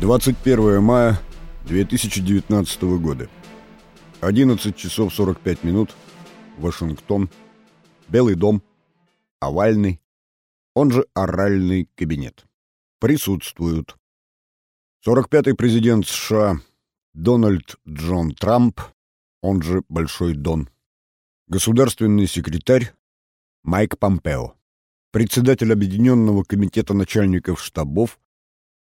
21 мая 2019 года. 11 часов 45 минут. Вашингтон. Белый дом. Овальный. Он же оральный кабинет. Присутствуют. 45-й президент США Дональд Джон Трамп, он же Большой Дон. Государственный секретарь Майк Помпео. Председатель Объединенного комитета начальников штабов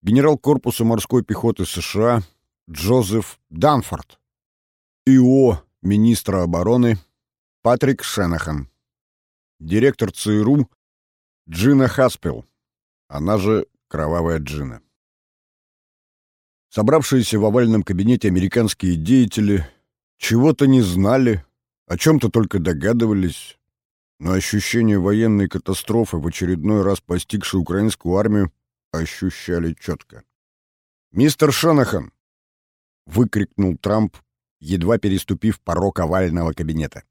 генерал корпуса морской пехоты США Джозеф Данфорд, ИО министра обороны Патрик Шенахан, директор ЦРУ Джина Хаспел, она же Кровавая Джина. Собравшиеся в овальном кабинете американские деятели чего-то не знали, о чем-то только догадывались, но ощущение военной катастрофы, в очередной раз постигшей украинскую армию, ощущали четко. «Мистер Шонахан!» — выкрикнул Трамп, едва переступив порог овального кабинета.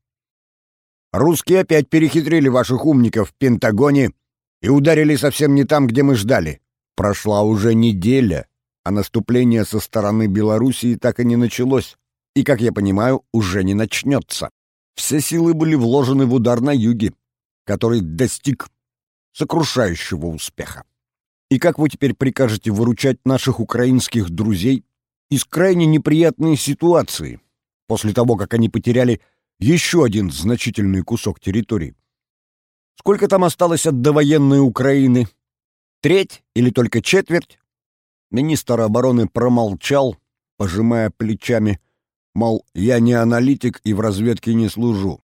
«Русские опять перехитрили ваших умников в Пентагоне и ударили совсем не там, где мы ждали. Прошла уже неделя, а наступление со стороны Белоруссии так и не началось, и, как я понимаю, уже не начнется. Все силы были вложены в удар на юге, который достиг сокрушающего успеха. И как вы теперь прикажете выручать наших украинских друзей из крайне неприятной ситуации, после того, как они потеряли еще один значительный кусок территории? Сколько там осталось от довоенной Украины? Треть или только четверть? Министр обороны промолчал, пожимая плечами, мол, я не аналитик и в разведке не служу.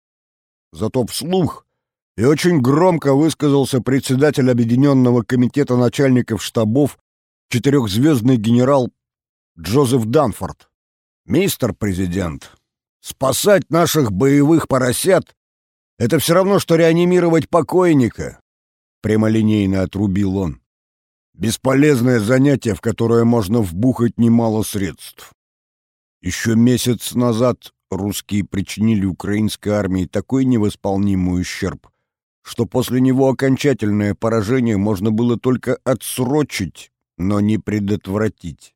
Зато вслух и очень громко высказался председатель Объединенного комитета начальников штабов, четырехзвездный генерал Джозеф Данфорд. «Мистер президент, спасать наших боевых поросят — это все равно, что реанимировать покойника», — прямолинейно отрубил он. «Бесполезное занятие, в которое можно вбухать немало средств. Еще месяц назад русские причинили украинской армии такой невосполнимый ущерб, что после него окончательное поражение можно было только отсрочить, но не предотвратить.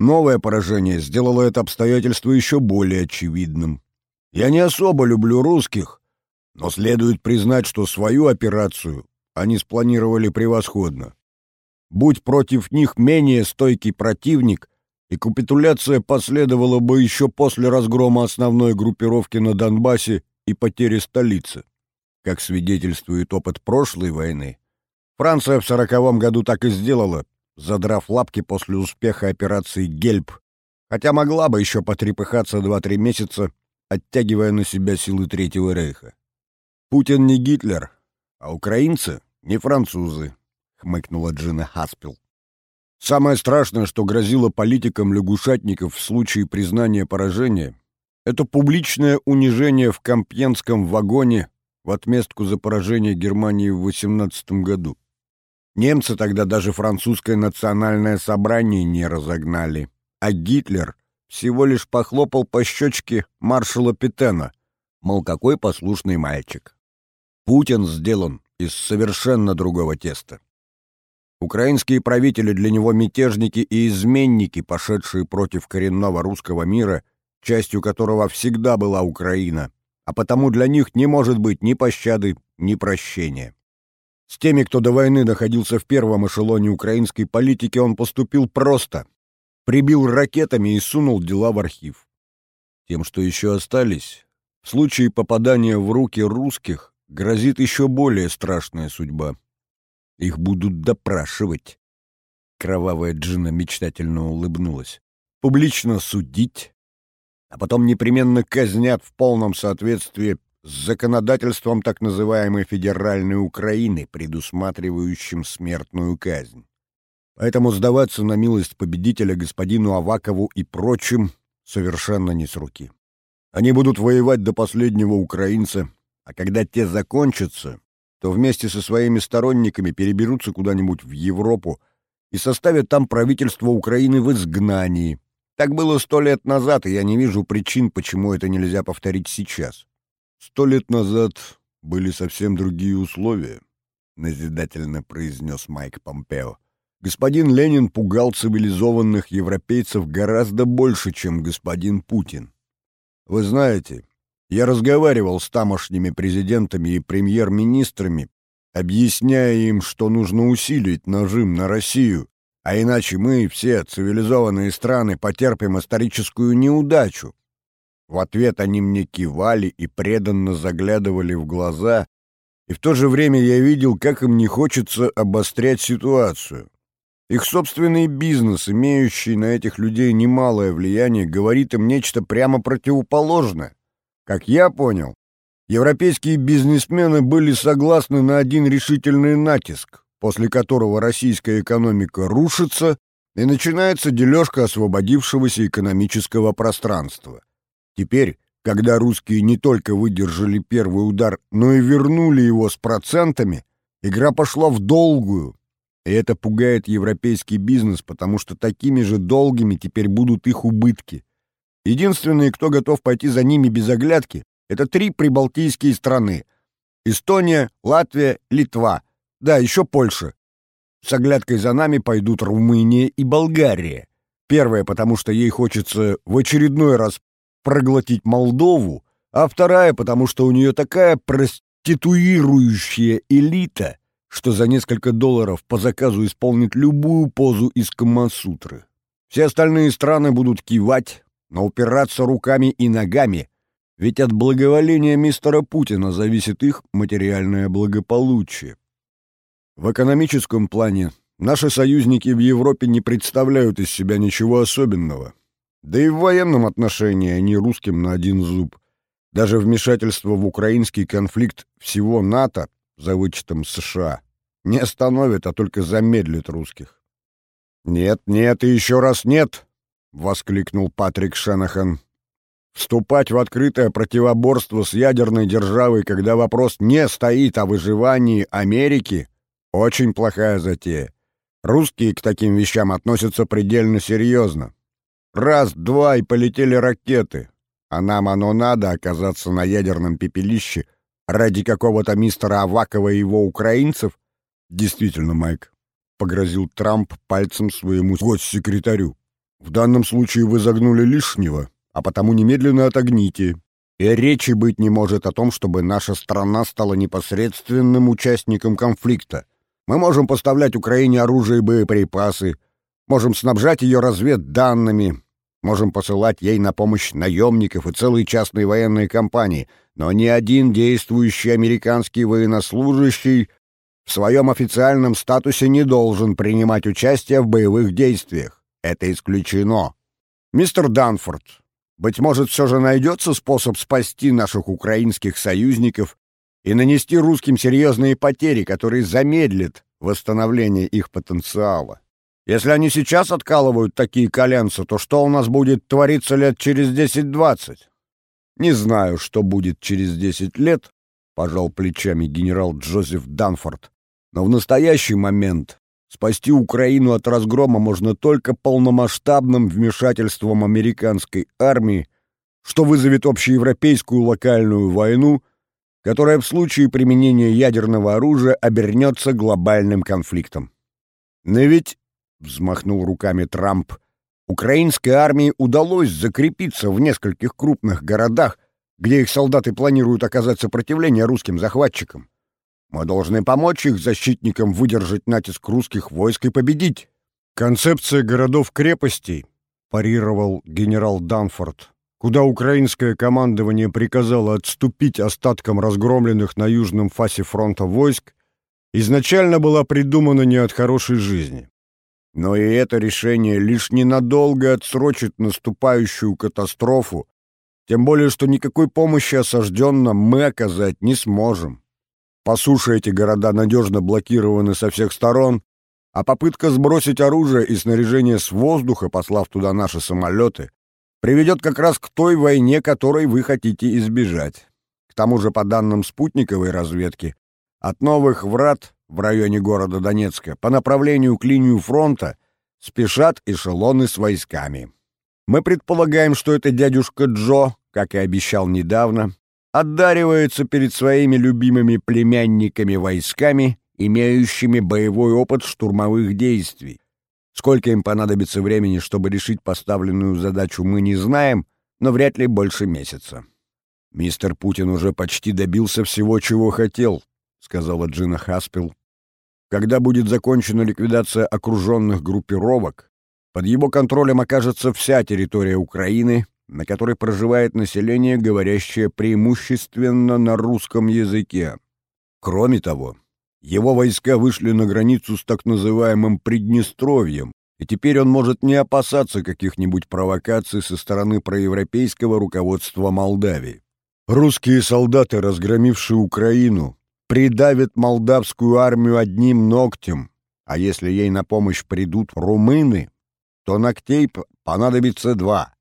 Новое поражение сделало это обстоятельство еще более очевидным. Я не особо люблю русских, но следует признать, что свою операцию они спланировали превосходно. Будь против них менее стойкий противник, и капитуляция последовала бы еще после разгрома основной группировки на Донбассе и потери столицы. Как свидетельствует опыт прошлой войны, Франция в сороковом году так и сделала, задрав лапки после успеха операции «Гельб», хотя могла бы еще потрепыхаться два-три месяца, оттягивая на себя силы Третьего Рейха. «Путин не Гитлер, а украинцы не французы», — хмыкнула Джина Хаспел. Самое страшное, что грозило политикам лягушатников в случае признания поражения, это публичное унижение в Компьенском вагоне в отместку за поражение Германии в 18 году. Немцы тогда даже французское национальное собрание не разогнали, а Гитлер всего лишь похлопал по щечке маршала Петена, мол, какой послушный мальчик. Путин сделан из совершенно другого теста. Украинские правители для него мятежники и изменники, пошедшие против коренного русского мира, частью которого всегда была Украина, а потому для них не может быть ни пощады, ни прощения. С теми, кто до войны находился в первом эшелоне украинской политики, он поступил просто. Прибил ракетами и сунул дела в архив. Тем, что еще остались, в случае попадания в руки русских грозит еще более страшная судьба. Их будут допрашивать. Кровавая Джина мечтательно улыбнулась. Публично судить, а потом непременно казнят в полном соответствии с законодательством так называемой федеральной Украины, предусматривающим смертную казнь. Поэтому сдаваться на милость победителя господину Авакову и прочим совершенно не с руки. Они будут воевать до последнего украинца, а когда те закончатся, то вместе со своими сторонниками переберутся куда-нибудь в Европу и составят там правительство Украины в изгнании, так было сто лет назад, и я не вижу причин, почему это нельзя повторить сейчас. Сто лет назад были совсем другие условия, назидательно произнес Майк Помпео. господин Ленин пугал цивилизованных европейцев гораздо больше, чем господин Путин. Вы знаете, я разговаривал с тамошними президентами и премьер-министрами, объясняя им, что нужно усилить нажим на Россию, а иначе мы, все цивилизованные страны, потерпим историческую неудачу. В ответ они мне кивали и преданно заглядывали в глаза, и в то же время я видел, как им не хочется обострять ситуацию. Их собственный бизнес, имеющий на этих людей немалое влияние, говорит им нечто прямо противоположное. Как я понял, европейские бизнесмены были согласны на один решительный натиск, после которого российская экономика рушится и начинается дележка освободившегося экономического пространства. Теперь, когда русские не только выдержали первый удар, но и вернули его с процентами, игра пошла в долгую. И это пугает европейский бизнес, потому что такими же долгими теперь будут их убытки. Единственные, кто готов пойти за ними без оглядки, это три прибалтийские страны. Эстония, Латвия, Литва. Да, еще Польша. С оглядкой за нами пойдут Румыния и Болгария. Первая, потому что ей хочется в очередной раз проглотить Молдову, а вторая, потому что у нее такая проституирующая элита, что за несколько долларов по заказу исполнит любую позу из Камасутры. Все остальные страны будут кивать, но упираться руками и ногами, ведь от благоволения мистера Путина зависит их материальное благополучие. В экономическом плане наши союзники в Европе не представляют из себя ничего особенного. Да и в военном отношении они русским на один зуб. Даже вмешательство в украинский конфликт всего НАТО, за вычетом США, не остановит, а только замедлит русских. «Нет, нет и еще раз нет!» — воскликнул Патрик Шенахан. «Вступать в открытое противоборство с ядерной державой, когда вопрос не стоит о выживании Америки, очень плохая затея. Русские к таким вещам относятся предельно серьезно. Раз, два и полетели ракеты. А нам оно надо оказаться на ядерном пепелище ради какого-то мистера Авакова и его украинцев? Действительно, Майк, — погрозил Трамп пальцем своему госсекретарю. В данном случае вы загнули лишнего, а потому немедленно отогните. И речи быть не может о том, чтобы наша страна стала непосредственным участником конфликта. Мы можем поставлять Украине оружие и боеприпасы, Можем снабжать ее разведданными, можем посылать ей на помощь наемников и целые частные военные компании, но ни один действующий американский военнослужащий в своем официальном статусе не должен принимать участие в боевых действиях. Это исключено. Мистер Данфорд, быть может, все же найдется способ спасти наших украинских союзников и нанести русским серьезные потери, которые замедлят восстановление их потенциала. Если они сейчас откалывают такие коленца, то что у нас будет твориться лет через 10-20? Не знаю, что будет через 10 лет, пожал плечами генерал Джозеф Данфорд. Но в настоящий момент спасти Украину от разгрома можно только полномасштабным вмешательством американской армии, что вызовет общеевропейскую локальную войну, которая в случае применения ядерного оружия обернется глобальным конфликтом. Но ведь взмахнул руками Трамп, украинской армии удалось закрепиться в нескольких крупных городах, где их солдаты планируют оказать сопротивление русским захватчикам. Мы должны помочь их защитникам выдержать натиск русских войск и победить. Концепция городов-крепостей, парировал генерал Данфорд, куда украинское командование приказало отступить остаткам разгромленных на южном фасе фронта войск, изначально была придумана не от хорошей жизни. Но и это решение лишь ненадолго отсрочит наступающую катастрофу, тем более что никакой помощи осажденным мы оказать не сможем. По суше эти города надежно блокированы со всех сторон, а попытка сбросить оружие и снаряжение с воздуха, послав туда наши самолеты, приведет как раз к той войне, которой вы хотите избежать. К тому же, по данным спутниковой разведки, от новых врат в районе города Донецка по направлению к линию фронта спешат эшелоны с войсками. Мы предполагаем, что это дядюшка Джо, как и обещал недавно, отдаривается перед своими любимыми племянниками войсками имеющими боевой опыт штурмовых действий. Сколько им понадобится времени, чтобы решить поставленную задачу, мы не знаем, но вряд ли больше месяца. «Мистер Путин уже почти добился всего, чего хотел», — сказала Джина Хаспел. «Когда будет закончена ликвидация окруженных группировок, под его контролем окажется вся территория Украины, на которой проживает население, говорящее преимущественно на русском языке. Кроме того, его войска вышли на границу с так называемым Приднестровьем, и теперь он может не опасаться каких-нибудь провокаций со стороны проевропейского руководства Молдавии. Русские солдаты, разгромившие Украину, придавят молдавскую армию одним ногтем, а если ей на помощь придут румыны, то ногтей понадобится два.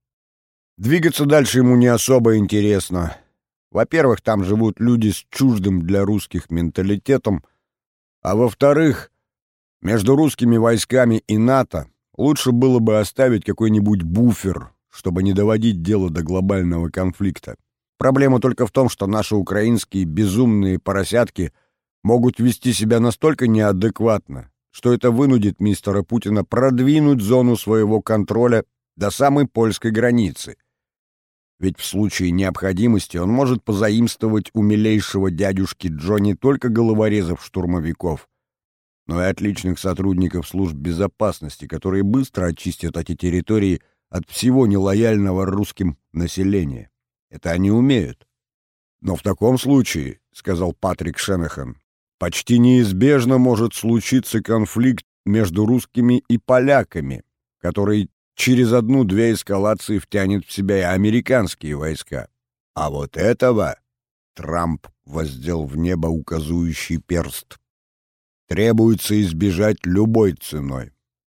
Двигаться дальше ему не особо интересно. Во-первых, там живут люди с чуждым для русских менталитетом, а во-вторых, между русскими войсками и НАТО лучше было бы оставить какой-нибудь буфер, чтобы не доводить дело до глобального конфликта. Проблема только в том, что наши украинские безумные поросятки могут вести себя настолько неадекватно, что это вынудит мистера Путина продвинуть зону своего контроля до самой польской границы. Ведь в случае необходимости он может позаимствовать у милейшего дядюшки Джо не только головорезов-штурмовиков, но и отличных сотрудников служб безопасности, которые быстро очистят эти территории от всего нелояльного русским населения. Это они умеют. Но в таком случае, — сказал Патрик Шенахан, — почти неизбежно может случиться конфликт между русскими и поляками, который через одну-две эскалации втянет в себя и американские войска. А вот этого Трамп воздел в небо указующий перст. Требуется избежать любой ценой.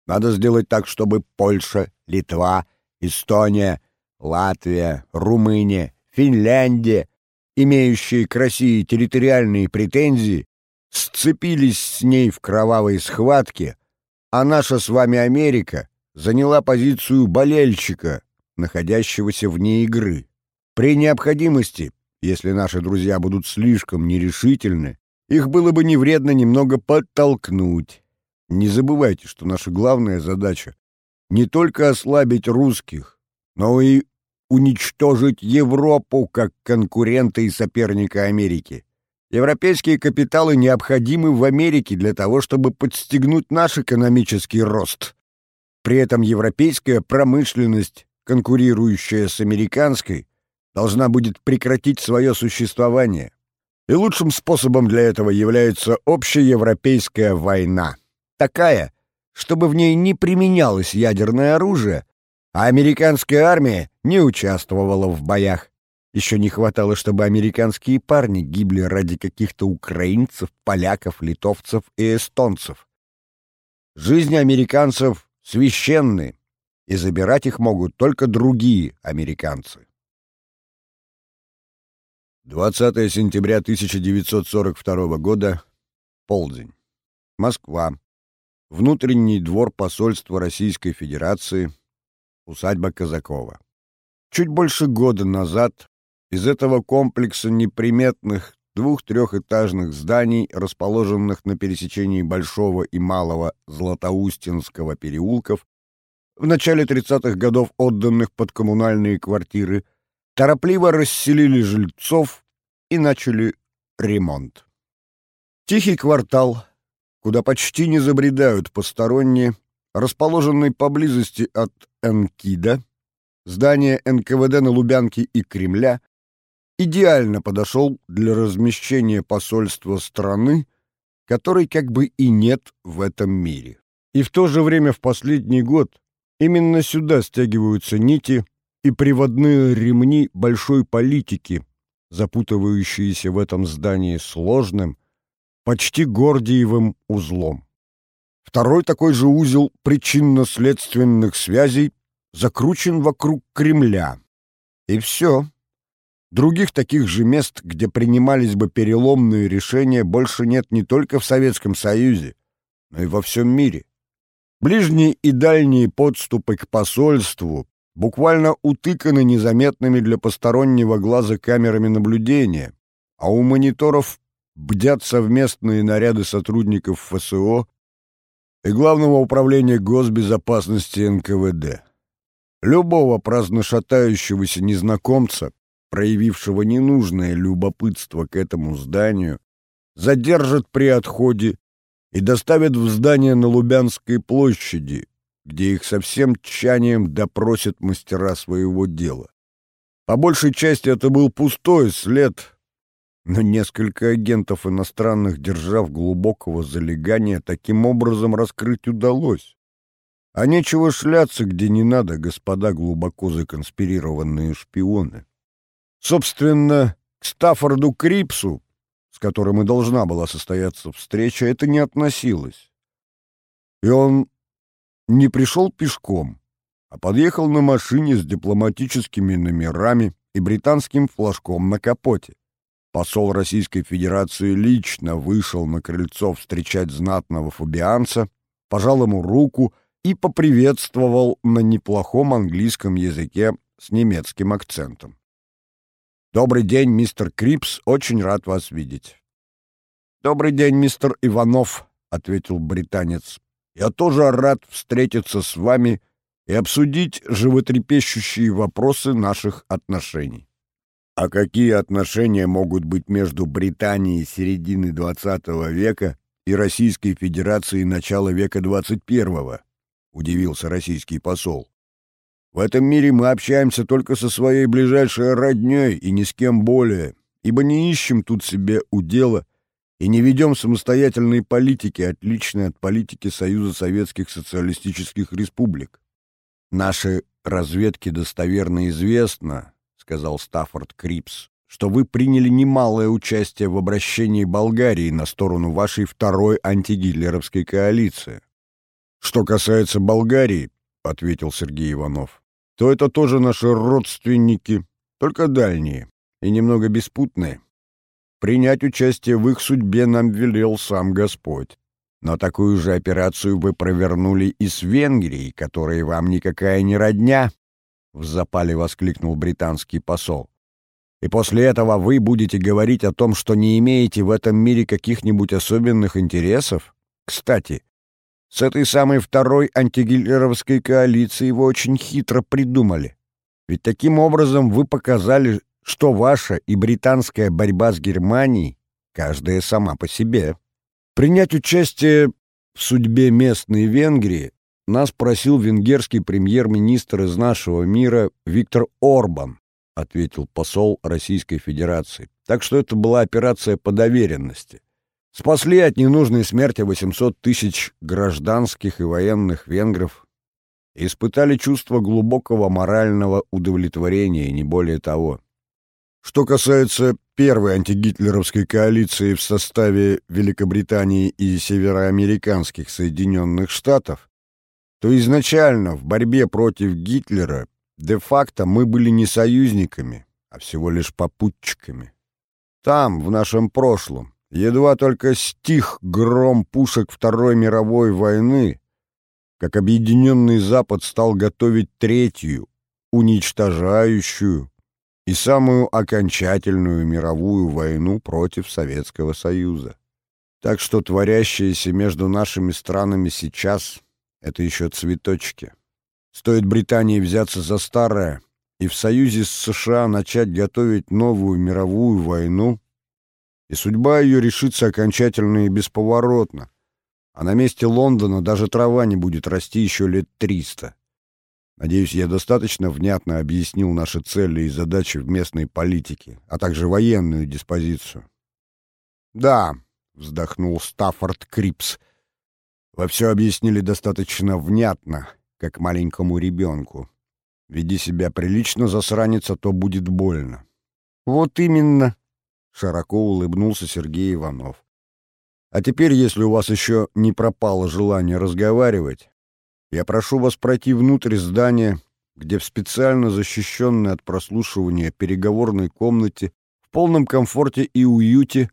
Надо сделать так, чтобы Польша, Литва, Эстония, Латвия, Румыния, Финляндия, имеющие к России территориальные претензии, сцепились с ней в кровавой схватке, а наша с вами Америка заняла позицию болельщика, находящегося вне игры. При необходимости, если наши друзья будут слишком нерешительны, их было бы не вредно немного подтолкнуть. Не забывайте, что наша главная задача не только ослабить русских, но и уничтожить Европу как конкурента и соперника Америки. Европейские капиталы необходимы в Америке для того, чтобы подстегнуть наш экономический рост. При этом европейская промышленность, конкурирующая с американской, должна будет прекратить свое существование. И лучшим способом для этого является общеевропейская война. Такая, чтобы в ней не применялось ядерное оружие, а американская армия не участвовала в боях. Еще не хватало, чтобы американские парни гибли ради каких-то украинцев, поляков, литовцев и эстонцев. Жизни американцев священны, и забирать их могут только другие американцы. 20 сентября 1942 года, полдень. Москва. Внутренний двор посольства Российской Федерации, усадьба Казакова. Чуть больше года назад из этого комплекса неприметных двух-трехэтажных зданий, расположенных на пересечении Большого и Малого Златоустинского переулков, в начале 30-х годов отданных под коммунальные квартиры, торопливо расселили жильцов и начали ремонт. Тихий квартал, куда почти не забредают посторонние, расположенный поблизости от Энкида, здание НКВД на Лубянке и Кремля, идеально подошел для размещения посольства страны, которой как бы и нет в этом мире. И в то же время в последний год именно сюда стягиваются нити и приводные ремни большой политики, запутывающиеся в этом здании сложным, почти Гордиевым узлом. Второй такой же узел причинно-следственных связей закручен вокруг Кремля. И все. Других таких же мест, где принимались бы переломные решения, больше нет не только в Советском Союзе, но и во всем мире. Ближние и дальние подступы к посольству буквально утыканы незаметными для постороннего глаза камерами наблюдения, а у мониторов бдят совместные наряды сотрудников ФСО и Главного управления госбезопасности НКВД. Любого праздношатающегося незнакомца, проявившего ненужное любопытство к этому зданию, задержат при отходе и доставят в здание на Лубянской площади, где их со всем тщанием допросят мастера своего дела. По большей части это был пустой след, но несколько агентов иностранных держав глубокого залегания таким образом раскрыть удалось. А нечего шляться, где не надо, господа глубоко законспирированные шпионы. Собственно, к Стаффорду Крипсу, с которым и должна была состояться встреча, это не относилось. И он не пришел пешком, а подъехал на машине с дипломатическими номерами и британским флажком на капоте. Посол Российской Федерации лично вышел на крыльцо встречать знатного фабианца, пожал ему руку и поприветствовал на неплохом английском языке с немецким акцентом. «Добрый день, мистер Крипс, очень рад вас видеть». «Добрый день, мистер Иванов», — ответил британец. «Я тоже рад встретиться с вами и обсудить животрепещущие вопросы наших отношений». А какие отношения могут быть между Британией середины XX века и Российской Федерацией начала века XXI? Удивился российский посол. В этом мире мы общаемся только со своей ближайшей родней и ни с кем более, ибо не ищем тут себе удела и не ведем самостоятельной политики, отличной от политики Союза Советских Социалистических Республик. Наши разведки достоверно известно, сказал Стаффорд Крипс, что вы приняли немалое участие в обращении Болгарии на сторону вашей второй антигитлеровской коалиции. Что касается Болгарии, ответил Сергей Иванов, то это тоже наши родственники, только дальние и немного беспутные. Принять участие в их судьбе нам велел сам Господь. Но такую же операцию вы провернули и с Венгрией, которая вам никакая не родня, в запале воскликнул британский посол. И после этого вы будете говорить о том, что не имеете в этом мире каких-нибудь особенных интересов? Кстати, с этой самой второй антигитлеровской коалицией вы очень хитро придумали. Ведь таким образом вы показали, что ваша и британская борьба с Германией каждая сама по себе. Принять участие в судьбе местной Венгрии нас просил венгерский премьер-министр из нашего мира Виктор Орбан, ответил посол Российской Федерации. Так что это была операция по доверенности. Спасли от ненужной смерти 800 тысяч гражданских и военных венгров. Испытали чувство глубокого морального удовлетворения, не более того. Что касается первой антигитлеровской коалиции в составе Великобритании и североамериканских Соединенных Штатов, то изначально в борьбе против Гитлера де-факто мы были не союзниками, а всего лишь попутчиками. Там, в нашем прошлом, едва только стих гром пушек Второй мировой войны, как Объединенный Запад стал готовить третью, уничтожающую и самую окончательную мировую войну против Советского Союза. Так что творящееся между нашими странами сейчас это еще цветочки. Стоит Британии взяться за старое и в союзе с США начать готовить новую мировую войну, и судьба ее решится окончательно и бесповоротно, а на месте Лондона даже трава не будет расти еще лет триста. Надеюсь, я достаточно внятно объяснил наши цели и задачи в местной политике, а также военную диспозицию. «Да», — вздохнул Стаффорд Крипс, — вы все объяснили достаточно внятно, как маленькому ребенку. Веди себя прилично, засранец, а то будет больно. Вот именно, широко улыбнулся Сергей Иванов. А теперь, если у вас еще не пропало желание разговаривать, я прошу вас пройти внутрь здания, где в специально защищенной от прослушивания переговорной комнате в полном комфорте и уюте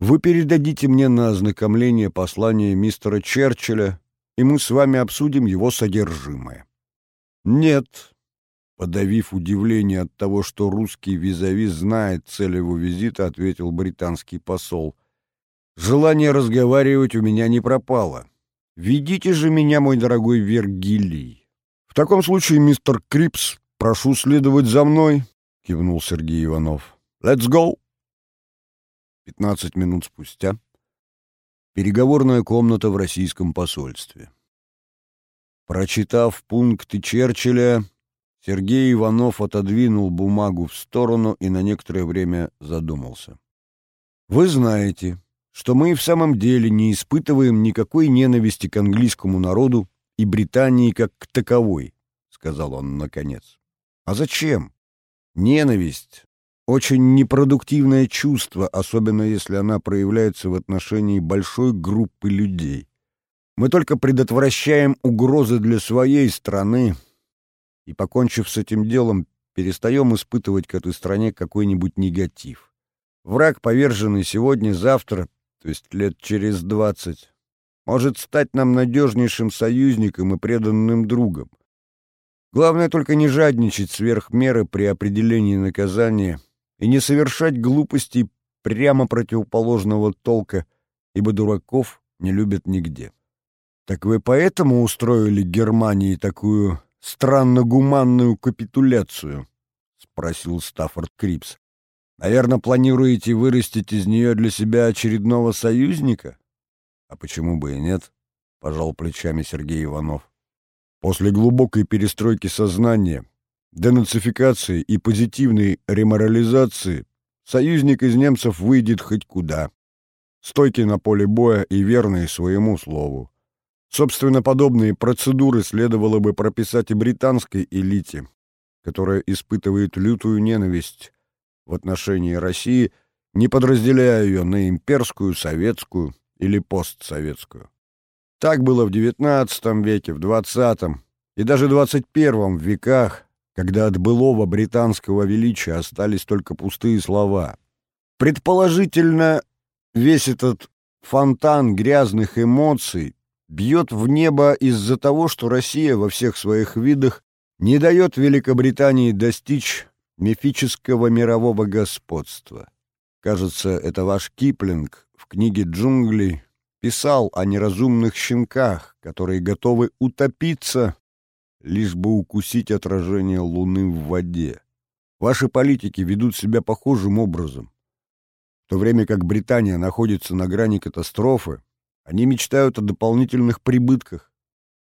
вы передадите мне на ознакомление послание мистера Черчилля, и мы с вами обсудим его содержимое. Нет, подавив удивление от того, что русский визави знает цель его визита, ответил британский посол. Желание разговаривать у меня не пропало. Ведите же меня, мой дорогой Вергилий. В таком случае, мистер Крипс, прошу следовать за мной, кивнул Сергей Иванов. Let's go. Пятнадцать минут спустя. Переговорная комната в российском посольстве. Прочитав пункты Черчилля, Сергей Иванов отодвинул бумагу в сторону и на некоторое время задумался. «Вы знаете, что мы в самом деле не испытываем никакой ненависти к английскому народу и Британии как к таковой», — сказал он наконец. «А зачем? Ненависть — очень непродуктивное чувство, особенно если она проявляется в отношении большой группы людей. Мы только предотвращаем угрозы для своей страны, и, покончив с этим делом, перестаем испытывать к этой стране какой-нибудь негатив. Враг, поверженный сегодня-завтра, то есть лет через двадцать, может стать нам надежнейшим союзником и преданным другом. Главное только не жадничать сверх меры при определении наказания и не совершать глупостей прямо противоположного толка, ибо дураков не любят нигде. Так вы поэтому устроили Германии такую странно гуманную капитуляцию?» — спросил Стаффорд Крипс. «Наверное, планируете вырастить из нее для себя очередного союзника?» «А почему бы и нет?» — пожал плечами Сергей Иванов. «После глубокой перестройки сознания, денацификации и позитивной реморализации союзник из немцев выйдет хоть куда. Стойкий на поле боя и верный своему слову. Собственно, подобные процедуры следовало бы прописать и британской элите, которая испытывает лютую ненависть в отношении России, не подразделяя ее на имперскую, советскую или постсоветскую. Так было в XIX веке, в XX и даже XXI веках, когда от былого британского величия остались только пустые слова. Предположительно, весь этот фонтан грязных эмоций бьет в небо из-за того, что Россия во всех своих видах не дает Великобритании достичь мифического мирового господства. Кажется, это ваш Киплинг в книге «Джунгли» писал о неразумных щенках, которые готовы утопиться, лишь бы укусить отражение Луны в воде. Ваши политики ведут себя похожим образом. В то время как Британия находится на грани катастрофы, они мечтают о дополнительных прибытках.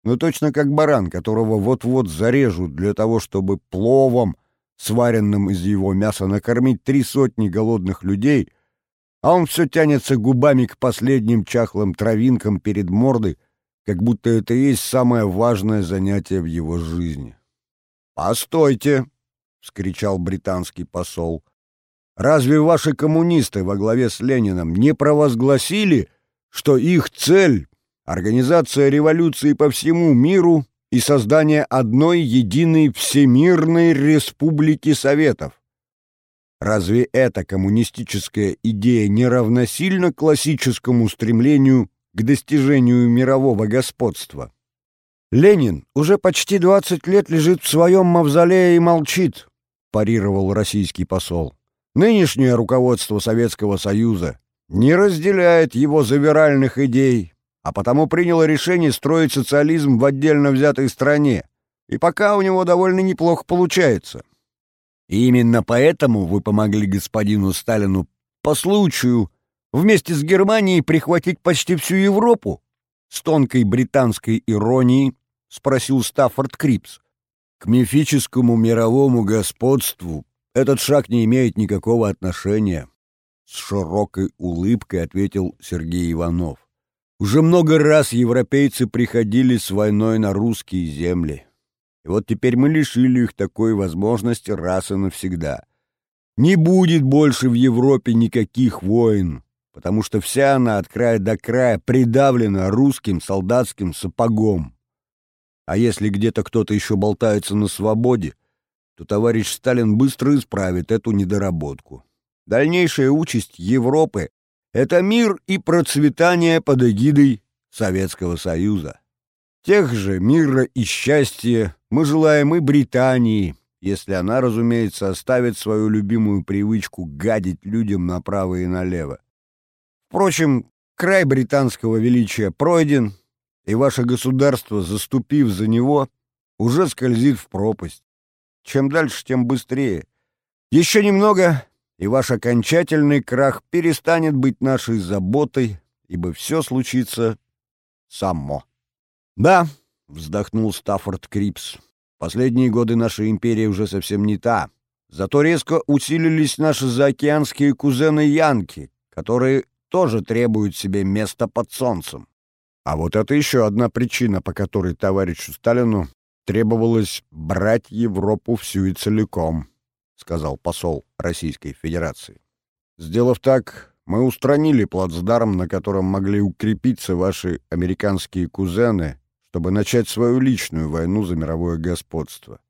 Но точно как баран, которого вот-вот зарежут для того, чтобы пловом, сваренным из его мяса, накормить три сотни голодных людей, а он все тянется губами к последним чахлым травинкам перед мордой, как будто это и есть самое важное занятие в его жизни. «Постойте!» — вскричал британский посол. «Разве ваши коммунисты во главе с Лениным не провозгласили, что их цель — организация революции по всему миру и создание одной единой всемирной республики Советов. Разве эта коммунистическая идея не равносильна классическому стремлению к достижению мирового господства? Ленин уже почти 20 лет лежит в своем мавзолее и молчит, парировал российский посол. Нынешнее руководство Советского Союза не разделяет его завиральных идей, а потому приняло решение строить социализм в отдельно взятой стране, и пока у него довольно неплохо получается. И именно поэтому вы помогли господину Сталину по случаю вместе с Германией прихватить почти всю Европу? С тонкой британской иронией спросил Стаффорд Крипс. К мифическому мировому господству этот шаг не имеет никакого отношения. С широкой улыбкой ответил Сергей Иванов. Уже много раз европейцы приходили с войной на русские земли. И вот теперь мы лишили их такой возможности раз и навсегда. Не будет больше в Европе никаких войн, потому что вся она от края до края придавлена русским солдатским сапогом. А если где-то кто-то еще болтается на свободе, то товарищ Сталин быстро исправит эту недоработку. Дальнейшая участь Европы — это мир и процветание под эгидой Советского Союза. Тех же мира и счастья мы желаем и Британии, если она, разумеется, оставит свою любимую привычку гадить людям направо и налево. Впрочем, край британского величия пройден, и ваше государство, заступив за него, уже скользит в пропасть. Чем дальше, тем быстрее. Еще немного, и ваш окончательный крах перестанет быть нашей заботой, ибо все случится само. Да, вздохнул Стаффорд Крипс. Последние годы нашей империи уже совсем не та. Зато резко усилились наши заокеанские кузены-янки, которые тоже требуют себе места под солнцем. А вот это еще одна причина, по которой товарищу Сталину требовалось брать Европу всю и целиком, сказал посол Российской Федерации. Сделав так, мы устранили плацдарм, на котором могли укрепиться ваши американские кузены, чтобы начать свою личную войну за мировое господство.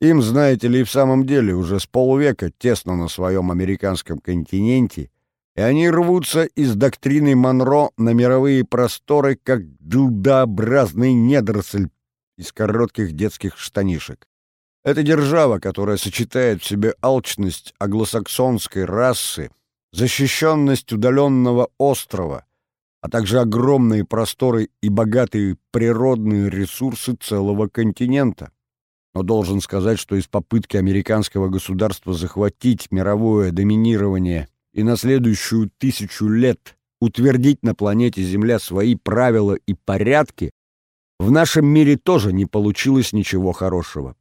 Им, знаете ли, в самом деле уже с полвека тесно на своем американском континенте, и они рвутся из доктрины Монро на мировые просторы, как дылдообразный недоросль из коротких детских штанишек. Это держава, которая сочетает в себе алчность англосаксонской расы, защищенность удаленного острова, а также огромные просторы и богатые природные ресурсы целого континента. Но должен сказать, что из попытки американского государства захватить мировое доминирование и на следующую тысячу лет утвердить на планете Земля свои правила и порядки, в нашем мире тоже не получилось ничего хорошего.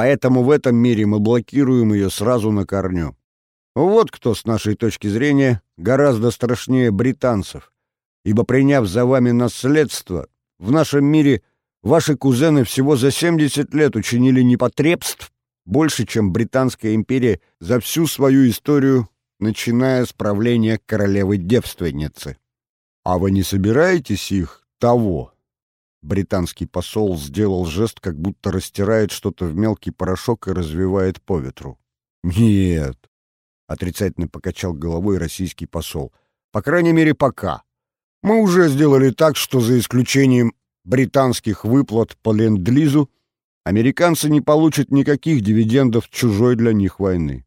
Поэтому в этом мире мы блокируем ее сразу на корню. Вот кто, с нашей точки зрения, гораздо страшнее британцев, ибо приняв за вами наследство, в нашем мире ваши кузены всего за 70 лет учинили непотребств больше, чем Британская империя за всю свою историю, начиная с правления королевы-девственницы. А вы не собираетесь их того? Британский посол сделал жест, как будто растирает что-то в мелкий порошок и развивает по ветру. «Нет», — отрицательно покачал головой российский посол. «По крайней мере, пока. Мы уже сделали так, что за исключением британских выплат по ленд-лизу американцы не получат никаких дивидендов чужой для них войны.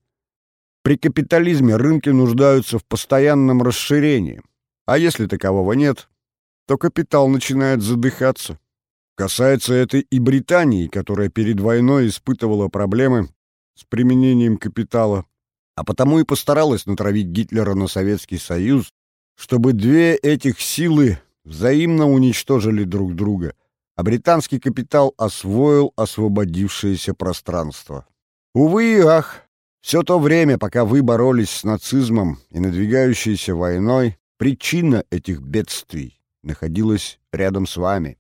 При капитализме рынки нуждаются в постоянном расширении, а если такового нет, то капитал начинает задыхаться. Касается это и Британии, которая перед войной испытывала проблемы с применением капитала, а потому и постаралась натравить Гитлера на Советский Союз, чтобы две этих силы взаимно уничтожили друг друга, а британский капитал освоил освободившееся пространство. Увы и ах, все то время, пока вы боролись с нацизмом и надвигающейся войной, причина этих бедствий находилась рядом с вами.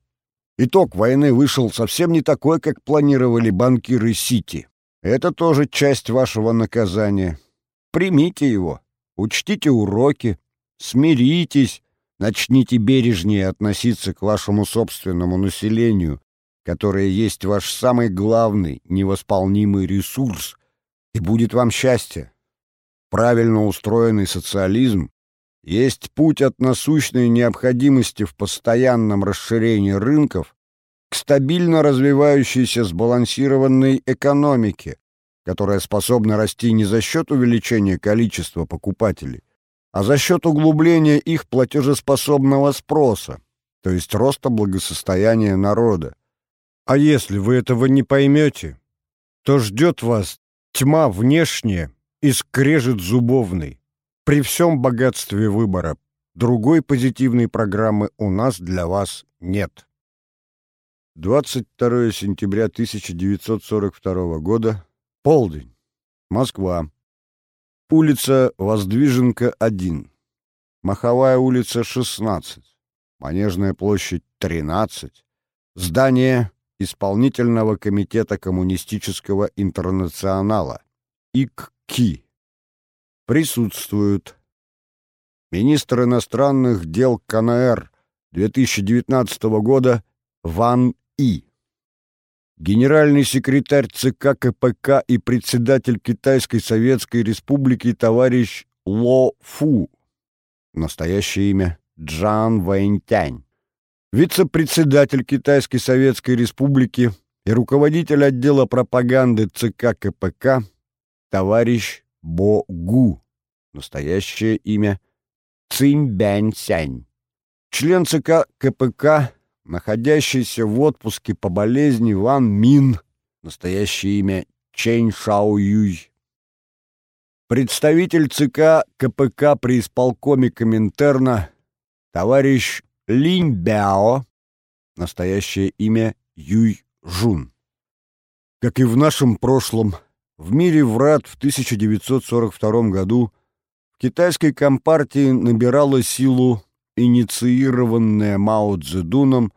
Итог войны вышел совсем не такой, как планировали банкиры Сити. Это тоже часть вашего наказания. Примите его, учтите уроки, смиритесь, начните бережнее относиться к вашему собственному населению, которое есть ваш самый главный невосполнимый ресурс, и будет вам счастье. Правильно устроенный социализм есть путь от насущной необходимости в постоянном расширении рынков к стабильно развивающейся сбалансированной экономике, которая способна расти не за счет увеличения количества покупателей, а за счет углубления их платежеспособного спроса, то есть роста благосостояния народа. А если вы этого не поймете, то ждет вас тьма внешняя и скрежет зубовный. При всем богатстве выбора другой позитивной программы у нас для вас нет. 22 сентября 1942 года. Полдень. Москва. Улица Воздвиженка, 1. Маховая улица, 16. Манежная площадь, 13. Здание Исполнительного комитета Коммунистического интернационала. ИККИ присутствуют. Министр иностранных дел КНР 2019 года Ван И, генеральный секретарь ЦК КПК и председатель Китайской Советской Республики товарищ Ло Фу, настоящее имя Джан Вэньтянь, вице-председатель Китайской Советской Республики и руководитель отдела пропаганды ЦК КПК товарищ Бо Гу, настоящее имя Цинь Бянь Сянь. член ЦК КПК, находящийся в отпуске по болезни Ван Мин, настоящее имя Чэнь Шао Юй, представитель ЦК КПК при исполкоме Коминтерна, товарищ Линь Бяо, настоящее имя Юй Жун. Как и в нашем прошлом, в мире врат в 1942 году в китайской компартии набирало силу инициированное Мао Цзэдуном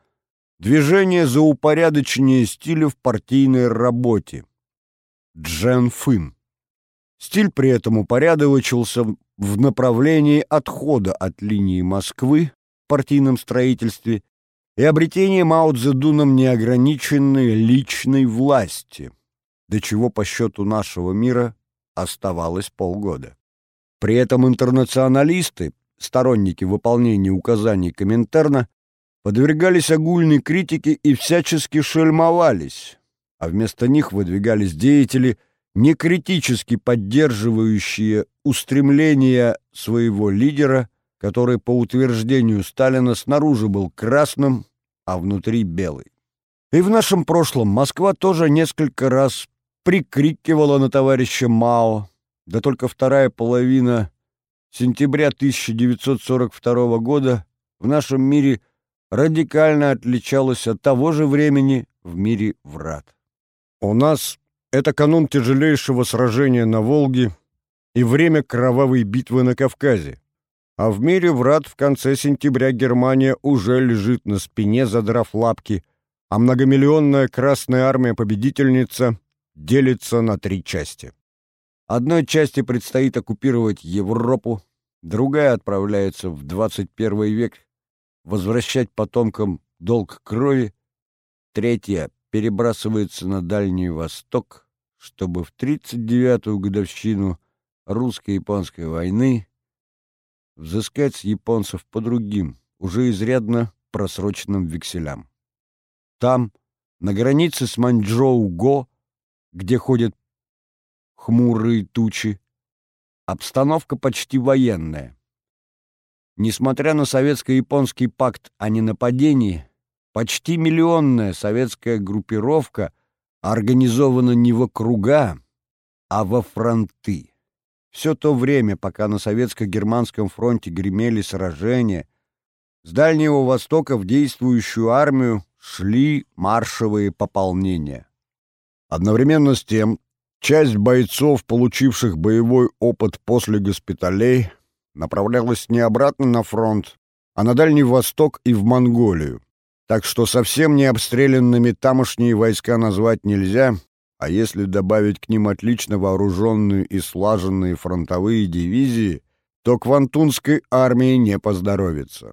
движение за упорядочение стиля в партийной работе – Джен Фын. Стиль при этом упорядочился в направлении отхода от линии Москвы в партийном строительстве и обретения Мао Цзэдуном неограниченной личной власти, до чего по счету нашего мира оставалось полгода. При этом интернационалисты, сторонники выполнения указаний Коминтерна, подвергались огульной критике и всячески шельмовались, а вместо них выдвигались деятели, некритически поддерживающие устремления своего лидера, который, по утверждению Сталина, снаружи был красным, а внутри белый. И в нашем прошлом Москва тоже несколько раз прикрикивала на товарища Мао, да только вторая половина сентября 1942 года в нашем мире радикально отличалась от того же времени в мире врат. У нас это канун тяжелейшего сражения на Волге и время кровавой битвы на Кавказе. А в мире врат в конце сентября Германия уже лежит на спине, задрав лапки, а многомиллионная Красная Армия-победительница делится на три части. Одной части предстоит оккупировать Европу, другая отправляется в 21 век возвращать потомкам долг крови, третья перебрасывается на Дальний Восток, чтобы в 39-ю годовщину русско-японской войны взыскать с японцев по другим, уже изрядно просроченным векселям. Там, на границе с Маньчжоу-Го, где ходят хмурые тучи, обстановка почти военная. Несмотря на советско-японский пакт о ненападении, почти миллионная советская группировка организована не в округа, а во фронты. Все то время, пока на советско-германском фронте гремели сражения, с Дальнего Востока в действующую армию шли маршевые пополнения. Одновременно с тем, часть бойцов, получивших боевой опыт после госпиталей, направлялась не обратно на фронт, а на Дальний Восток и в Монголию. Так что совсем не обстрелянными тамошние войска назвать нельзя, а если добавить к ним отлично вооруженные и слаженные фронтовые дивизии, то Квантунской армии не поздоровится.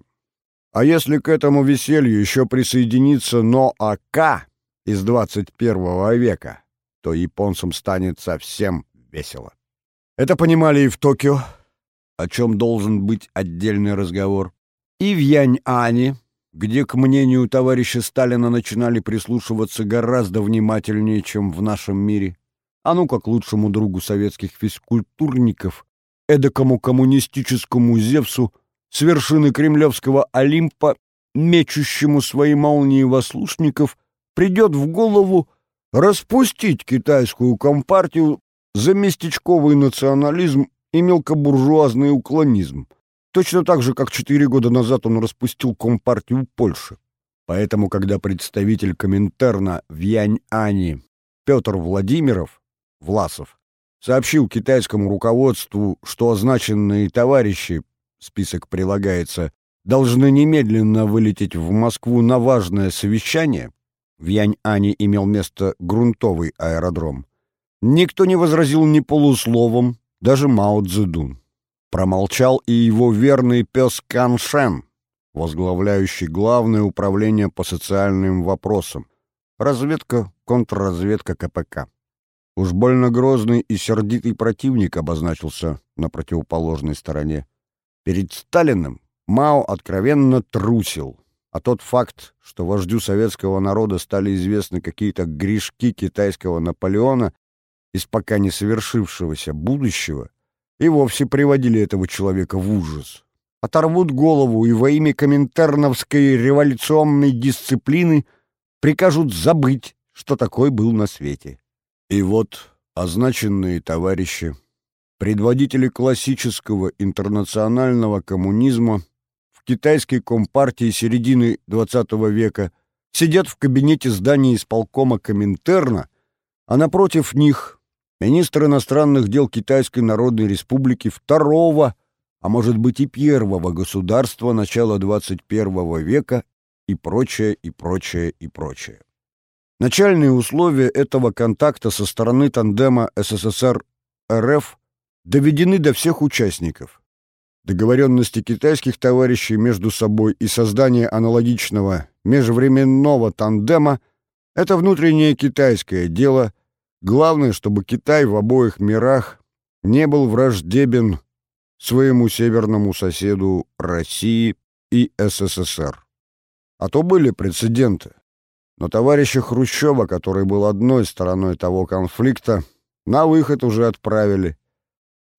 А если к этому веселью еще присоединится НОАК из 21 века, то японцам станет совсем весело. Это понимали и в Токио, о чем должен быть отдельный разговор, и в Янь-Ане, где, к мнению товарища Сталина, начинали прислушиваться гораздо внимательнее, чем в нашем мире. А ну как лучшему другу советских физкультурников, эдакому коммунистическому Зевсу, с вершины кремлевского Олимпа, мечущему свои молнии вослушников, придет в голову распустить китайскую компартию за местечковый национализм и мелкобуржуазный уклонизм, точно так же, как четыре года назад он распустил компартию Польши. Поэтому, когда представитель Коминтерна в Янь-Ани Петр Владимиров, Власов, сообщил китайскому руководству, что означенные товарищи, список прилагается, должны немедленно вылететь в Москву на важное совещание, в Янь-Ане имел место грунтовый аэродром, никто не возразил ни полусловом, даже Мао Цзэдун. Промолчал и его верный пес Кан Шен, возглавляющий Главное управление по социальным вопросам, разведка, контрразведка КПК. Уж больно грозный и сердитый противник обозначился на противоположной стороне. Перед Сталиным Мао откровенно трусил, а тот факт, что вождю советского народа стали известны какие-то грешки китайского Наполеона, из пока не совершившегося будущего и вовсе приводили этого человека в ужас. оторвут голову и во имя коминтерновской революционной дисциплины прикажут забыть, что такой был на свете. И вот означенные товарищи, предводители классического интернационального коммунизма китайской компартии середины XX века сидят в кабинете здания исполкома Коминтерна, а напротив них министр иностранных дел Китайской Народной Республики второго, а может быть и первого государства начала 21 века и прочее, и прочее, и прочее. Начальные условия этого контакта со стороны тандема СССР-РФ доведены до всех участников. Договоренности китайских товарищей между собой и создание аналогичного межвременного тандема – это внутреннее китайское дело. Главное, чтобы Китай в обоих мирах не был враждебен своему северному соседу России и СССР. А то были прецеденты. Но товарища Хрущева, который был одной стороной того конфликта, на выход уже отправили.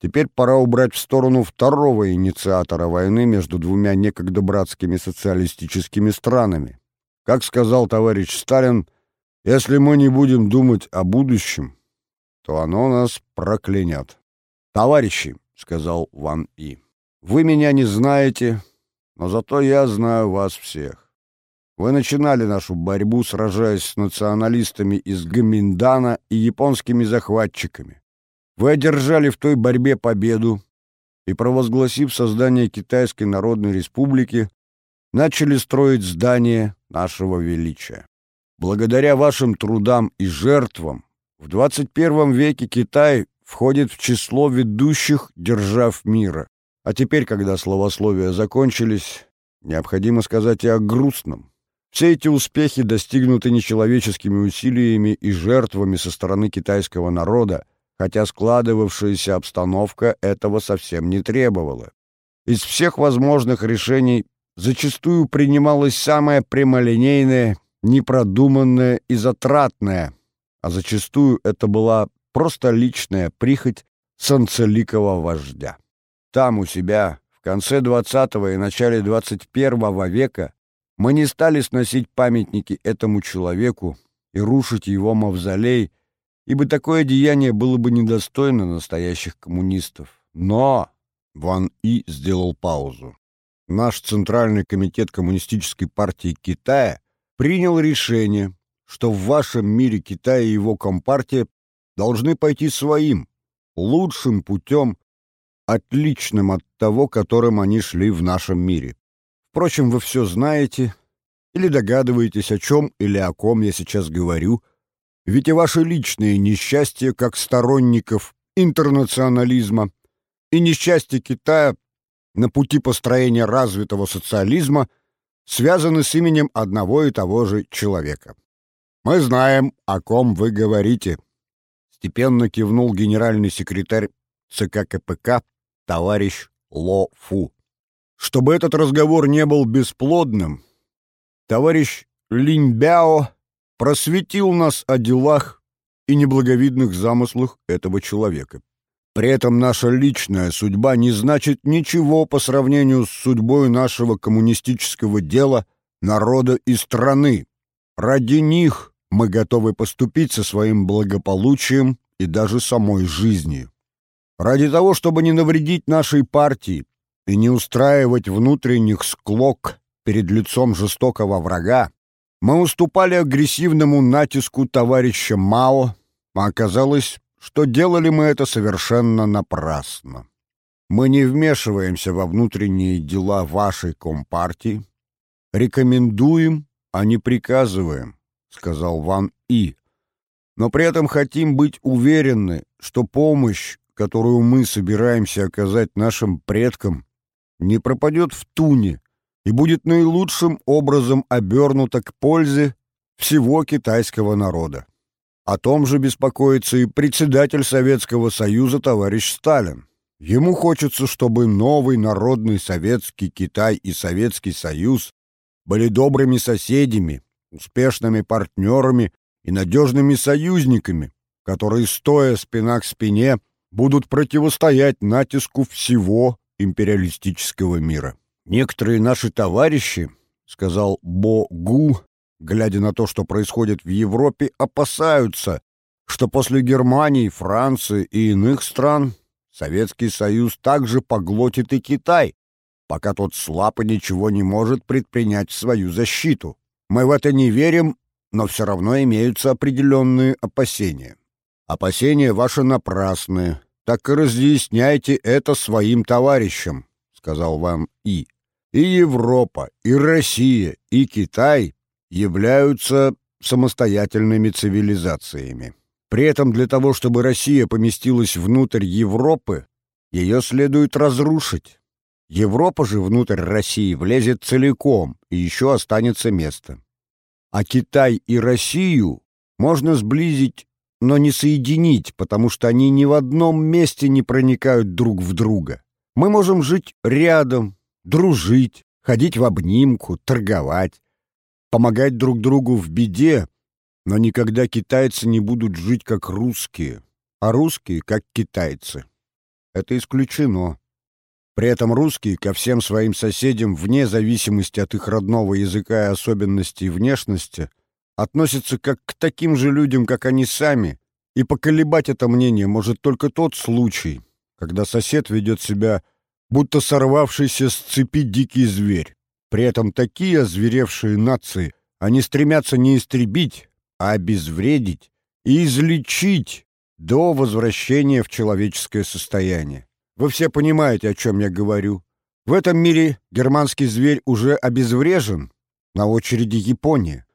Теперь пора убрать в сторону второго инициатора войны между двумя некогда братскими социалистическими странами. Как сказал товарищ Сталин, если мы не будем думать о будущем, то оно нас проклянет. «Товарищи», — сказал Ван И, — «вы меня не знаете, но зато я знаю вас всех. Вы начинали нашу борьбу, сражаясь с националистами из Гаминдана и японскими захватчиками. Вы одержали в той борьбе победу и, провозгласив создание Китайской Народной Республики, начали строить здание нашего величия. Благодаря вашим трудам и жертвам в 21 веке Китай входит в число ведущих держав мира. А теперь, когда словословия закончились, необходимо сказать и о грустном. Все эти успехи достигнуты нечеловеческими усилиями и жертвами со стороны китайского народа, хотя складывавшаяся обстановка этого совсем не требовала. Из всех возможных решений зачастую принималось самое прямолинейное, непродуманное и затратное, а зачастую это была просто личная прихоть санцеликого вождя. Там у себя, в конце XX и начале XXI века, мы не стали сносить памятники этому человеку и рушить его мавзолей, ибо такое деяние было бы недостойно настоящих коммунистов. Но Ван И сделал паузу. Наш Центральный комитет Коммунистической партии Китая принял решение, что в вашем мире Китай и его компартия должны пойти своим, лучшим путем, отличным от того, которым они шли в нашем мире. Впрочем, вы все знаете или догадываетесь, о чем или о ком я сейчас говорю, ведь и ваши личные несчастья, как сторонников интернационализма, и несчастье Китая на пути построения развитого социализма связаны с именем одного и того же человека. Мы знаем, о ком вы говорите. Степенно кивнул генеральный секретарь ЦК КПК товарищ Ло Фу. Чтобы этот разговор не был бесплодным, товарищ Линь Бяо просветил нас о делах и неблаговидных замыслах этого человека. При этом наша личная судьба не значит ничего по сравнению с судьбой нашего коммунистического дела, народа и страны. Ради них мы готовы поступить со своим благополучием и даже самой жизнью. Ради того, чтобы не навредить нашей партии и не устраивать внутренних склок перед лицом жестокого врага, мы уступали агрессивному натиску товарища Мао, а оказалось, что делали мы это совершенно напрасно. Мы не вмешиваемся во внутренние дела вашей компартии, рекомендуем, а не приказываем, сказал Ван И. Но при этом хотим быть уверены, что помощь, которую мы собираемся оказать нашим предкам, не пропадет в туне и будет наилучшим образом обернута к пользе всего китайского народа. О том же беспокоится и председатель Советского Союза товарищ Сталин. Ему хочется, чтобы новый народный советский Китай и Советский Союз были добрыми соседями, успешными партнерами и надежными союзниками, которые, стоя спина к спине, будут противостоять натиску всего империалистического мира. Некоторые наши товарищи, сказал Бо Гу, глядя на то, что происходит в Европе, опасаются, что после Германии, Франции и иных стран Советский Союз также поглотит и Китай, пока тот слаб и ничего не может предпринять в свою защиту. Мы в это не верим, но все равно имеются определенные опасения. Опасения ваши напрасные. Так и разъясняйте это своим товарищам, сказал вам И. И Европа, и Россия, и Китай являются самостоятельными цивилизациями. При этом для того, чтобы Россия поместилась внутрь Европы, ее следует разрушить. Европа же внутрь России влезет целиком, и еще останется место. А Китай и Россию можно сблизить, но не соединить, потому что они ни в одном месте не проникают друг в друга. Мы можем жить рядом, дружить, ходить в обнимку, торговать, помогать друг другу в беде, но никогда китайцы не будут жить как русские, а русские как китайцы. Это исключено. При этом русские ко всем своим соседям, вне зависимости от их родного языка и особенностей внешности, относятся как к таким же людям, как они сами, и поколебать это мнение может только тот случай, когда сосед ведет себя, будто сорвавшийся с цепи дикий зверь. При этом такие озверевшие нации они стремятся не истребить, а обезвредить и излечить до возвращения в человеческое состояние. Вы все понимаете, о чем я говорю. В этом мире германский зверь уже обезврежен, на очереди Япония.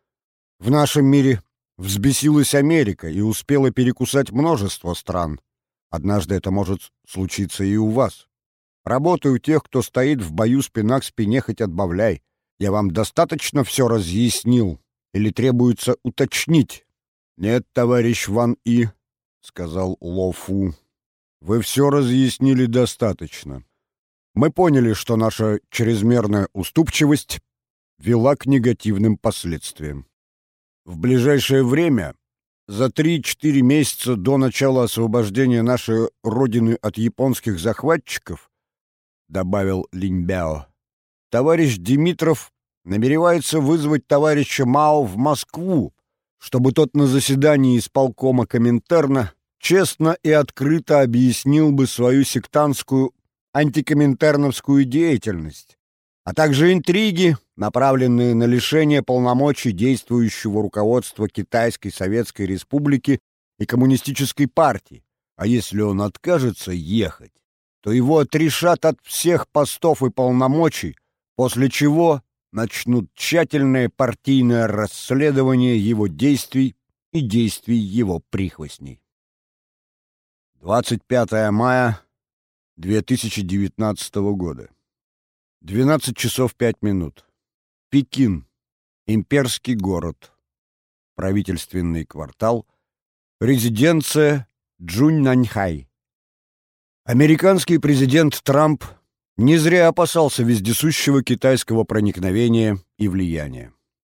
В нашем мире взбесилась Америка и успела перекусать множество стран. Однажды это может случиться и у вас. Работаю тех, кто стоит в бою спина к спине, хоть отбавляй. Я вам достаточно все разъяснил или требуется уточнить? Нет, товарищ Ван И, — сказал Ло Фу. Вы все разъяснили достаточно. Мы поняли, что наша чрезмерная уступчивость вела к негативным последствиям. В ближайшее время, за 3-4 месяца до начала освобождения нашей родины от японских захватчиков, добавил Линьбяо, товарищ Димитров намеревается вызвать товарища Мао в Москву, чтобы тот на заседании исполкома Коминтерна честно и открыто объяснил бы свою сектантскую антикоминтерновскую деятельность, а также интриги, направленные на лишение полномочий действующего руководства Китайской Советской Республики и Коммунистической партии. А если он откажется ехать, то его отрешат от всех постов и полномочий, после чего начнут тщательное партийное расследование его действий и действий его прихвостней. 25 мая 2019 года. 12 часов 5 минут. Пекин. Имперский город. Правительственный квартал. Резиденция Джуньнаньхай. Американский президент Трамп не зря опасался вездесущего китайского проникновения и влияния.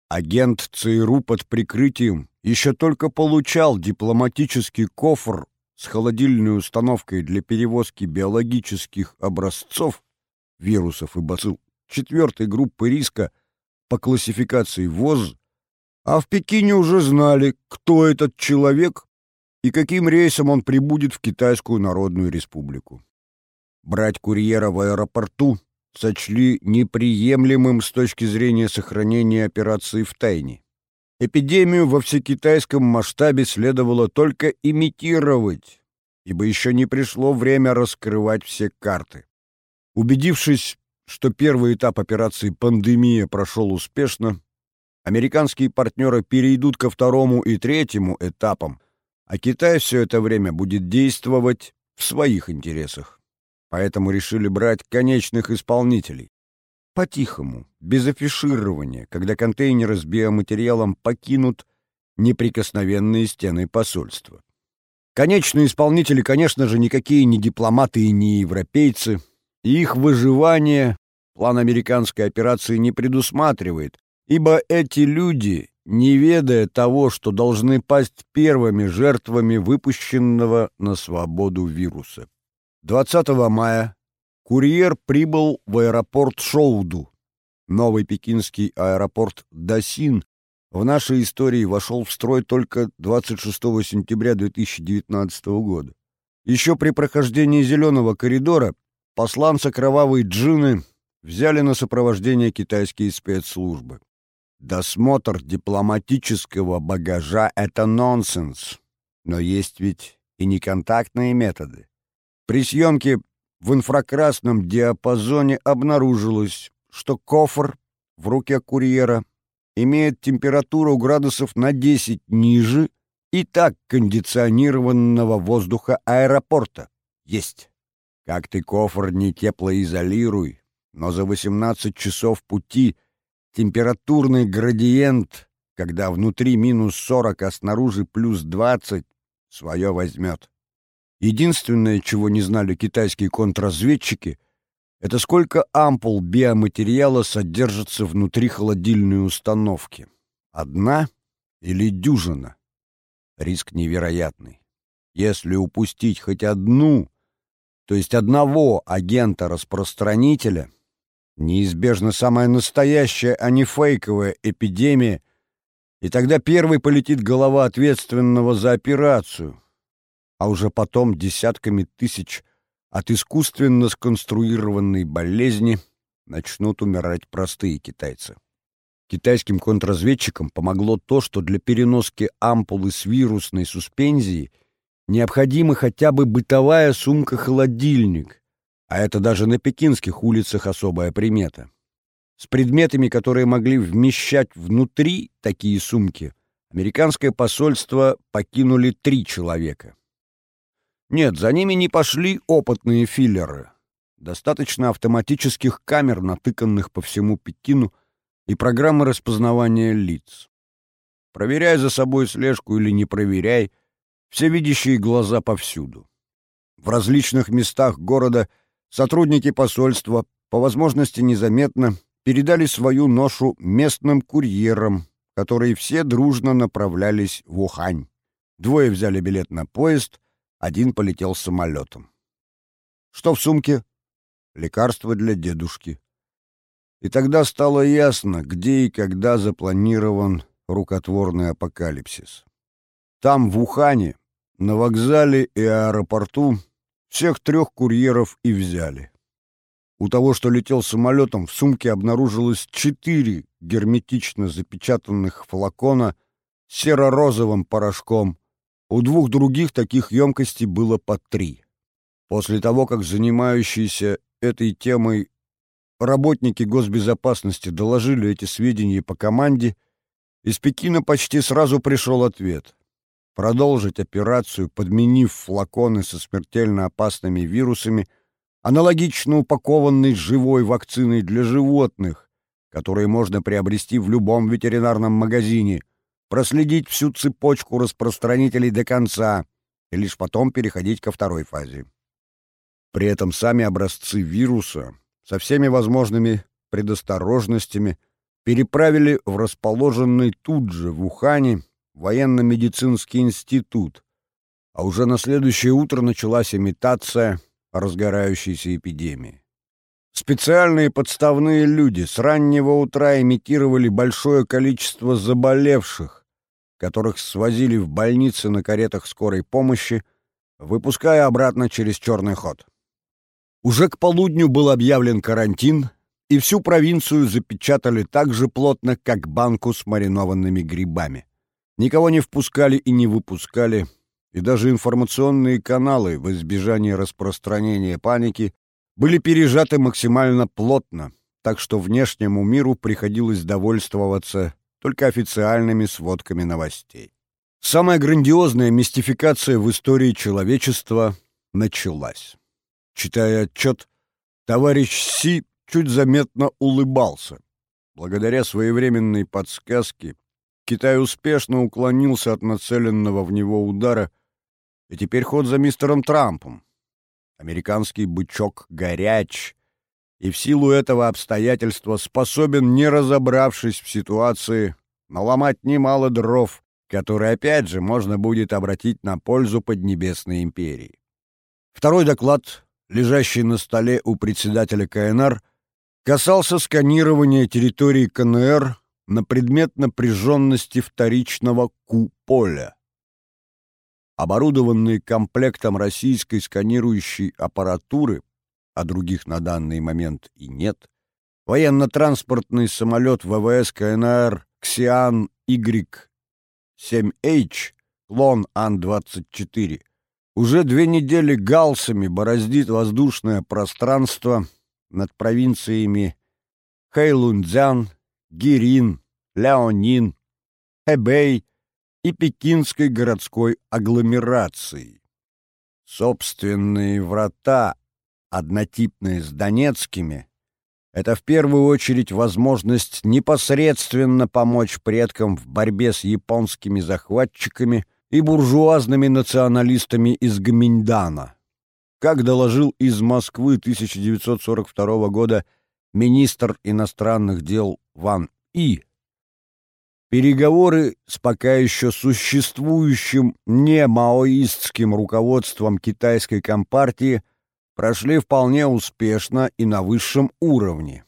Агент ЦРУ под прикрытием еще только получал дипломатический кофр с холодильной установкой для перевозки биологических образцов вирусов и бацилл четвертой группы риска по классификации ВОЗ, а в Пекине уже знали, кто этот человек и каким рейсом он прибудет в Китайскую Народную Республику. Брать курьера в аэропорту сочли неприемлемым с точки зрения сохранения операции в тайне. Эпидемию во всекитайском масштабе следовало только имитировать, ибо еще не пришло время раскрывать все карты. Убедившись, что первый этап операции «Пандемия» прошел успешно, американские партнеры перейдут ко второму и третьему этапам, а Китай все это время будет действовать в своих интересах. Поэтому решили брать конечных исполнителей, по-тихому, без афиширования, когда контейнеры с биоматериалом покинут неприкосновенные стены посольства. Конечные исполнители, конечно же, никакие не дипломаты и не европейцы, и их выживание план американской операции не предусматривает, ибо эти люди, не ведая того, что должны пасть первыми жертвами выпущенного на свободу вируса. 20 мая курьер прибыл в аэропорт Шоуду. Новый пекинский аэропорт Дасин в нашей истории вошел в строй только 26 сентября 2019 года. Еще при прохождении зеленого коридора посланца кровавой джины взяли на сопровождение китайские спецслужбы. Досмотр дипломатического багажа — это нонсенс. Но есть ведь и неконтактные методы. При съемке в инфракрасном диапазоне обнаружилось, что кофр в руке курьера имеет температуру градусов на 10 ниже и так кондиционированного воздуха аэропорта. Есть. Как ты кофр не теплоизолируй, но за 18 часов пути температурный градиент, когда внутри минус 40, а снаружи плюс 20, свое возьмет. Единственное, чего не знали китайские контрразведчики, это сколько ампул биоматериала содержится внутри холодильной установки. Одна или дюжина? Риск невероятный. Если упустить хоть одну, то есть одного агента-распространителя, неизбежно самая настоящая, а не фейковая эпидемия, и тогда первый полетит голова ответственного за операцию, а уже потом десятками тысяч от искусственно сконструированной болезни начнут умирать простые китайцы. Китайским контрразведчикам помогло то, что для переноски ампулы с вирусной суспензией необходима хотя бы бытовая сумка-холодильник, а это даже на пекинских улицах особая примета. С предметами, которые могли вмещать внутри такие сумки, американское посольство покинули три человека. Нет, за ними не пошли опытные филлеры. Достаточно автоматических камер, натыканных по всему Пекину, и программы распознавания лиц. Проверяй за собой слежку или не проверяй, все видящие глаза повсюду. В различных местах города сотрудники посольства, по возможности незаметно, передали свою ношу местным курьерам, которые все дружно направлялись в Ухань. Двое взяли билет на поезд, один полетел самолетом. Что в сумке? Лекарство для дедушки. И тогда стало ясно, где и когда запланирован рукотворный апокалипсис. Там, в Ухане, на вокзале и аэропорту, всех трех курьеров и взяли. У того, что летел самолетом, в сумке обнаружилось четыре герметично запечатанных флакона серо-розовым порошком, у двух других таких емкостей было по три. После того, как занимающиеся этой темой работники госбезопасности доложили эти сведения по команде, из Пекина почти сразу пришел ответ. Продолжить операцию, подменив флаконы со смертельно опасными вирусами, аналогично упакованной живой вакциной для животных, которые можно приобрести в любом ветеринарном магазине – проследить всю цепочку распространителей до конца и лишь потом переходить ко второй фазе. При этом сами образцы вируса со всеми возможными предосторожностями переправили в расположенный тут же в Ухане военно-медицинский институт, а уже на следующее утро началась имитация разгорающейся эпидемии. Специальные подставные люди с раннего утра имитировали большое количество заболевших, которых свозили в больницы на каретах скорой помощи, выпуская обратно через черный ход. Уже к полудню был объявлен карантин, и всю провинцию запечатали так же плотно, как банку с маринованными грибами. Никого не впускали и не выпускали, и даже информационные каналы в избежании распространения паники были пережаты максимально плотно, так что внешнему миру приходилось довольствоваться только официальными сводками новостей. Самая грандиозная мистификация в истории человечества началась. Читая отчет, товарищ Си чуть заметно улыбался. Благодаря своевременной подсказке Китай успешно уклонился от нацеленного в него удара, и теперь ход за мистером Трампом. Американский бычок горяч, и в силу этого обстоятельства способен, не разобравшись в ситуации, наломать немало дров, которые опять же можно будет обратить на пользу Поднебесной империи. Второй доклад лежащий на столе у председателя КНР, касался сканирования территории КНР на предмет напряженности вторичного Q-поля. Оборудованные комплектом российской сканирующей аппаратуры, а других на данный момент и нет, военно-транспортный самолет ВВС КНР «Ксиан Y-7H» клон Ан-24 уже две недели галсами бороздит воздушное пространство над провинциями Хэйлунцзян, Гирин, Ляонин, Хэбэй и пекинской городской агломерацией. Собственные врата, однотипные с донецкими, это в первую очередь возможность непосредственно помочь предкам в борьбе с японскими захватчиками и буржуазными националистами из Гаминьдана. Как доложил из Москвы 1942 года министр иностранных дел Ван И, переговоры с пока еще существующим не маоистским руководством китайской компартии прошли вполне успешно и на высшем уровне.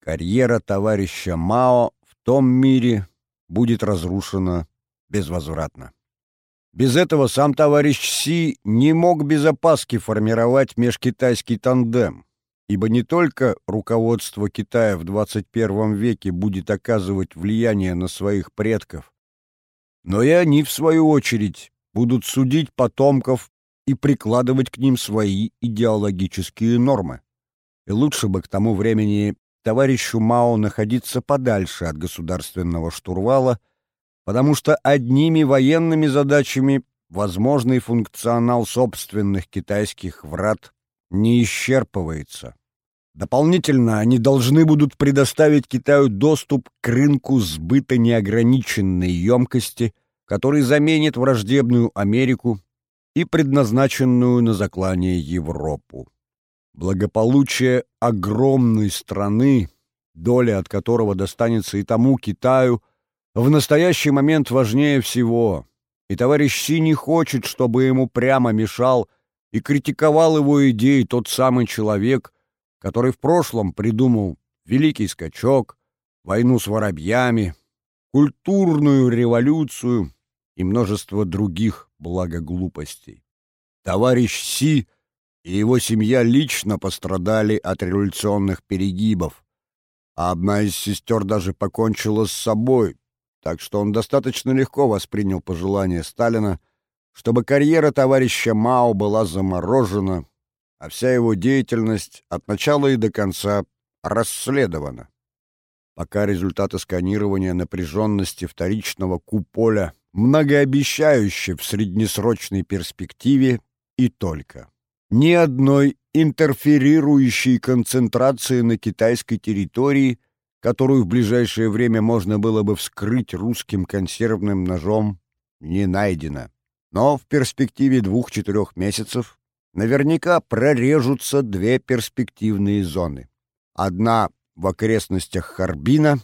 Карьера товарища Мао в том мире будет разрушена безвозвратно. Без этого сам товарищ Си не мог без опаски формировать межкитайский тандем, ибо не только руководство Китая в 21 веке будет оказывать влияние на своих предков, но и они, в свою очередь, будут судить потомков и прикладывать к ним свои идеологические нормы. И лучше бы к тому времени товарищу Мао находиться подальше от государственного штурвала – потому что одними военными задачами возможный функционал собственных китайских врат не исчерпывается. Дополнительно они должны будут предоставить Китаю доступ к рынку сбыта неограниченной емкости, который заменит враждебную Америку и предназначенную на заклание Европу. Благополучие огромной страны, доля от которого достанется и тому Китаю – в настоящий момент важнее всего, и товарищ Си не хочет, чтобы ему прямо мешал и критиковал его идеи тот самый человек, который в прошлом придумал великий скачок, войну с воробьями, культурную революцию и множество других благоглупостей. Товарищ Си и его семья лично пострадали от революционных перегибов, а одна из сестер даже покончила с собой, так что он достаточно легко воспринял пожелание Сталина, чтобы карьера товарища Мао была заморожена, а вся его деятельность от начала и до конца расследована. Пока результаты сканирования напряженности вторичного куполя многообещающие в среднесрочной перспективе и только. Ни одной интерферирующей концентрации на китайской территории – которую в ближайшее время можно было бы вскрыть русским консервным ножом, не найдено. Но в перспективе двух-четырех месяцев наверняка прорежутся две перспективные зоны. Одна в окрестностях Харбина,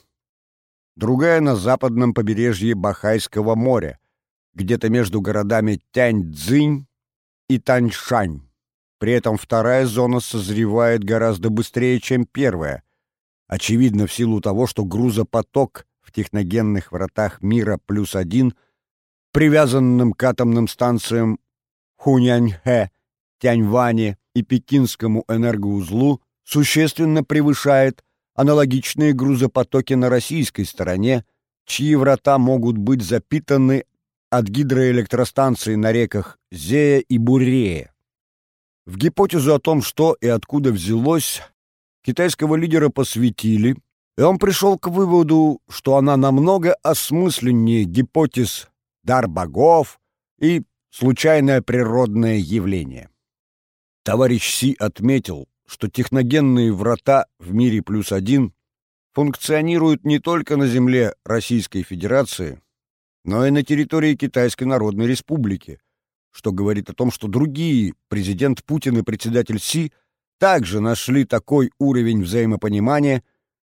другая на западном побережье Бахайского моря, где-то между городами Тяньцзинь и Таньшань. При этом вторая зона созревает гораздо быстрее, чем первая, Очевидно, в силу того, что грузопоток в техногенных вратах мира плюс один, привязанным к атомным станциям Хуняньхэ, Тяньване и Пекинскому энергоузлу, существенно превышает аналогичные грузопотоки на российской стороне, чьи врата могут быть запитаны от гидроэлектростанций на реках Зея и Бурея. В гипотезу о том, что и откуда взялось китайского лидера посвятили, и он пришел к выводу, что она намного осмысленнее гипотез «дар богов» и «случайное природное явление». Товарищ Си отметил, что техногенные врата в мире плюс один функционируют не только на земле Российской Федерации, но и на территории Китайской Народной Республики, что говорит о том, что другие, президент Путин и председатель Си – также нашли такой уровень взаимопонимания,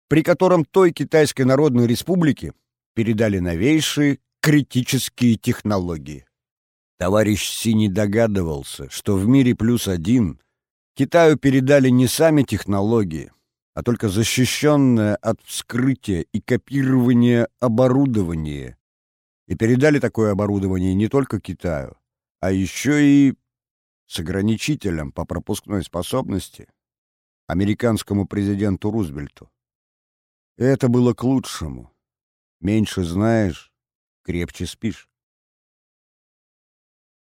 при котором той Китайской Народной Республике передали новейшие критические технологии. Товарищ Си не догадывался, что в мире плюс один Китаю передали не сами технологии, а только защищенное от вскрытия и копирования оборудование. И передали такое оборудование не только Китаю, а еще и с ограничителем по пропускной способности американскому президенту Рузвельту. Это было к лучшему. Меньше знаешь, крепче спишь.